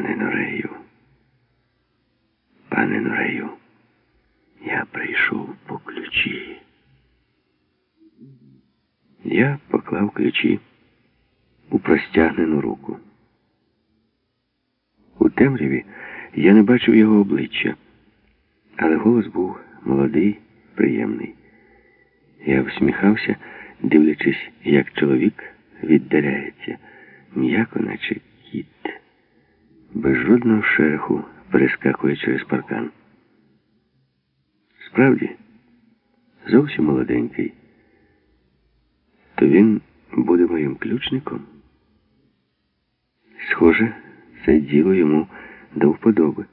Пане Норею, пане Норею, я прийшов по ключі. Я поклав ключі у простягнену руку. У темряві я не бачив його обличчя, але голос був молодий, приємний. Я всміхався, дивлячись, як чоловік віддаляється, м'яко, наче кіт, без жодного шереху перескакує через паркан. Справді, зовсім молоденький, то він буде моїм ключником. Схоже, це діло йому до вподоби.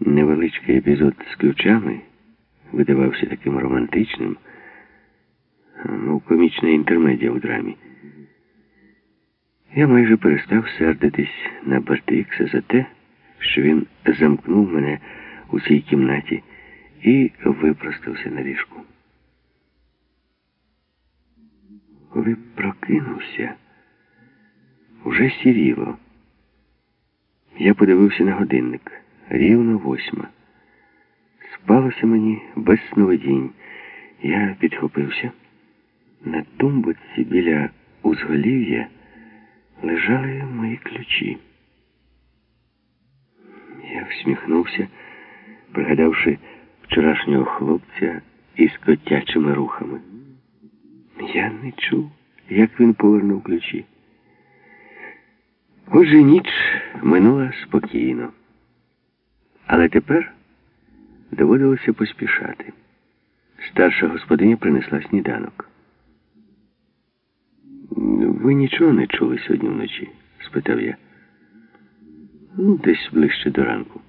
Невеличкий епізод з ключами видавався таким романтичним, мов комічна інтермедія у драмі. Я майже перестав сердитись на Бартикса за те, що він замкнув мене у цій кімнаті і випростався на ліжку. Коли прокинувся, уже сіріло. Я подивився на годинник. Рівно восьма. Спалося мені без сновидінь. Я підхопився. На тумбочці біля узголів'я лежали мої ключі. Я всміхнувся, пригадавши вчорашнього хлопця із котячими рухами. Я не чув, як він повернув ключі. Отже, ніч минула спокійно. Але тепер доводилося поспішати. Старша господиня принесла сніданок. Ви нічого не чули сьогодні вночі? спитав я. Ну, десь ближче до ранку.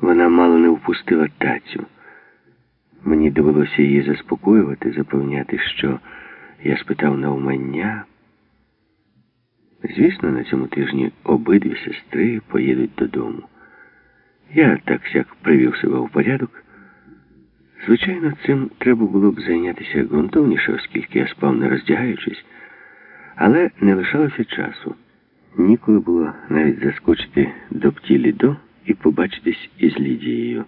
Вона мало не впустила тацю. Мені довелося її заспокоювати, запевняти, що я спитав навмання. Звісно, на цьому тижні обидві сестри поїдуть додому. Я так сяк привів себе в порядок. Звичайно, цим треба було б зайнятися ґрунтовніше, оскільки я спав не роздягаючись, але не лишалося часу. Ніколи було навіть заскочити до птілі до і побачитись із Лідією.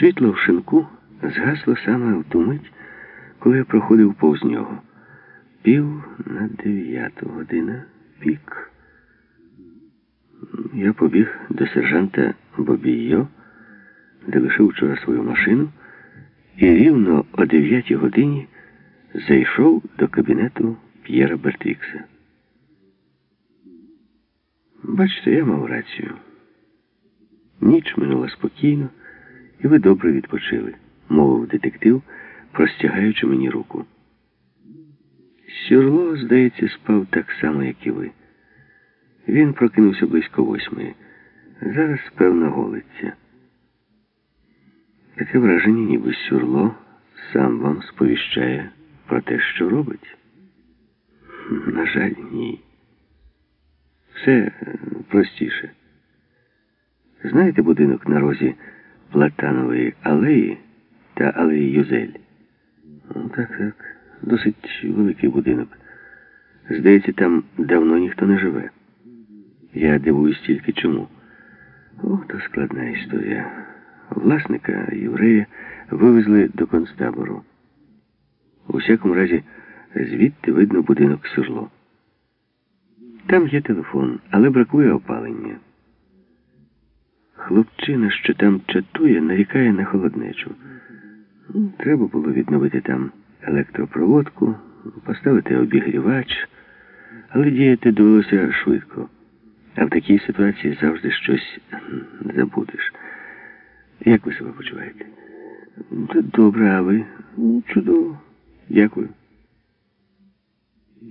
Світло в шинку згасло саме в ту мить, коли я проходив повз нього. Пів на дев'яту година пік. Я побіг до сержанта Бобійо, де лишив вчора свою машину, і рівно о дев'ятій годині зайшов до кабінету П'єра Бертвікса. Бачите, я мав рацію. Ніч минула спокійно, і ви добре відпочили, мовив детектив, простягаючи мені руку. Сюрло, здається, спав так само, як і ви. Він прокинувся близько восьмої. Зараз, певно, голиться. Таке враження, ніби сюрло сам вам сповіщає про те, що робить. На жаль, ні. Все простіше. Знаєте будинок на розі Платанової алеї та алеї Юзель? Ну, так, так. Досить великий будинок. Здається, там давно ніхто не живе. Я дивуюсь тільки чому. О, то складна історія. Власника єврея вивезли до концтабору. У всякому разі, звідти видно будинок Сюрло. Там є телефон, але бракує опалення. Хлопчина, що там чатує, нарікає на холоднечу. Ну, треба було відновити там електропроводку, поставити обігрівач, але діяти довелося швидко. А в такій ситуації завжди щось забудеш. Як ви себе почуваєте? Добре, а ви? Чудово. Дякую.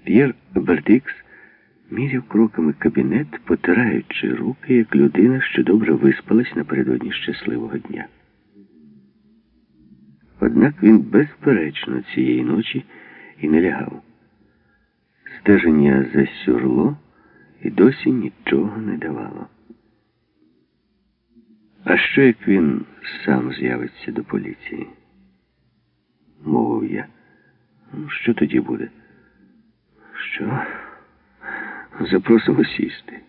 П'єр Бертикс міряв кроками кабінет, потираючи руки, як людина, що добре виспалась напередодні щасливого дня. Однак він безперечно цієї ночі і не лягав. Стеження за сюрло і досі нічого не давало. А що як він сам з'явиться до поліції? Мовив я. Ну, що тоді буде? Що? Запросимо сісти.